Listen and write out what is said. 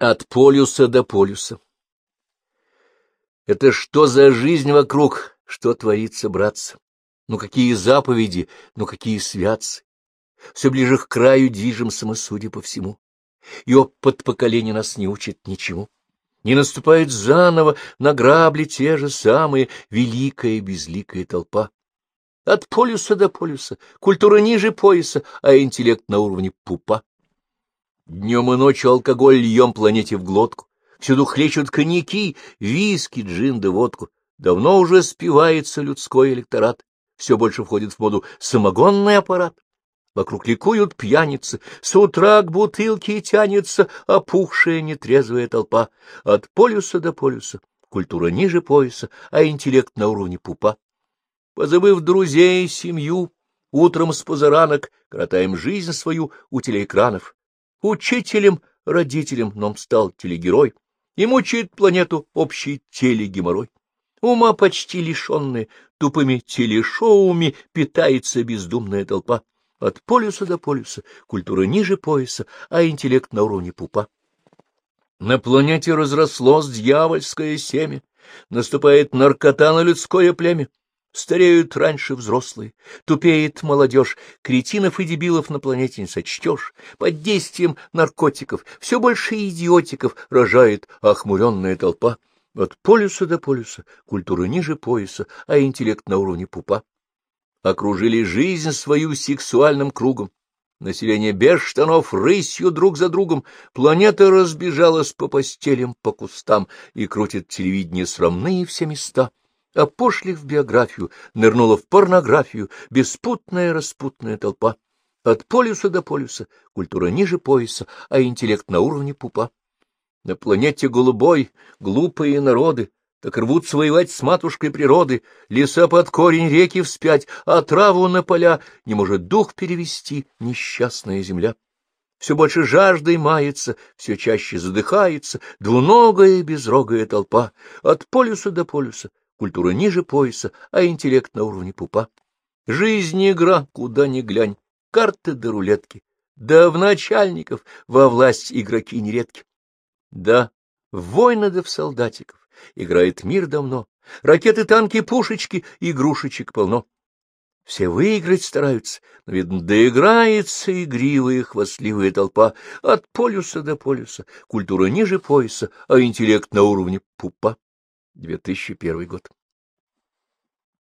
От полюса до полюса. Это что за жизнь вокруг, что творится, братцы? Ну какие заповеди, ну какие святцы? Все ближе к краю движемся мы, судя по всему. И опыт поколения нас не учит ничему. Не наступает заново на грабли те же самые великая безликая толпа. От полюса до полюса, культура ниже пояса, а интеллект на уровне пупа. Днем и ночью алкоголь льем планете в глотку. Всюду хлещут коньяки, виски, джин да водку. Давно уже спивается людской электорат. Все больше входит в моду самогонный аппарат. Вокруг ликуют пьяницы, с утра к бутылке тянется опухшая нетрезвая толпа. От полюса до полюса, культура ниже пояса, а интеллект на уровне пупа. Позабыв друзей, семью, утром с позаранок коротаем жизнь свою у телеэкранов. Учителем, родителем нам стал телегерой и мучает планету общий телегеморой. Ума почти лишенная, тупыми телешоуми питается бездумная толпа. От полюса до полюса, культура ниже пояса, а интеллект на уровне пупа. На планете разрослось дьявольское семя, наступает наркота на людское племя. Стареют раньше взрослые, тупеет молодежь, кретинов и дебилов на планете не сочтешь. Под действием наркотиков все больше идиотиков рожает охмуренная толпа. От полюса до полюса, культура ниже пояса, а интеллект на уровне пупа. Окружили жизнь свою сексуальным кругом. Население без штанов рысью друг за другом, планета разбежалась по постелям, по кустам и крутит телевидение срамные все места — опошлив биографию, нырнула в порнографию, беспутная распутная толпа. От полюса до полюса, культура ниже пояса, а интеллект на уровне пупа. На планете голубой глупые народы, так рвутся воевать с матушкой природы, леса под корень, реки вспять, а траву на поля не может дух перевести несчастная земля. Все больше жаждой мается, все чаще задыхается двуногая безрогая толпа от полюса до полюса, культура ниже пояса, а интеллект на уровне пупа. Жизнь — игра, куда ни глянь, карты да рулетки. Да в начальников во власть игроки нередки. Да, в войны да в солдатиков играет мир давно. Ракеты, танки, пушечки, игрушечек полно. Все выиграть стараются, но, видно, доиграется игривая хвастливая толпа от полюса до полюса, культура ниже пояса, а интеллект на уровне пупа. 2001 год.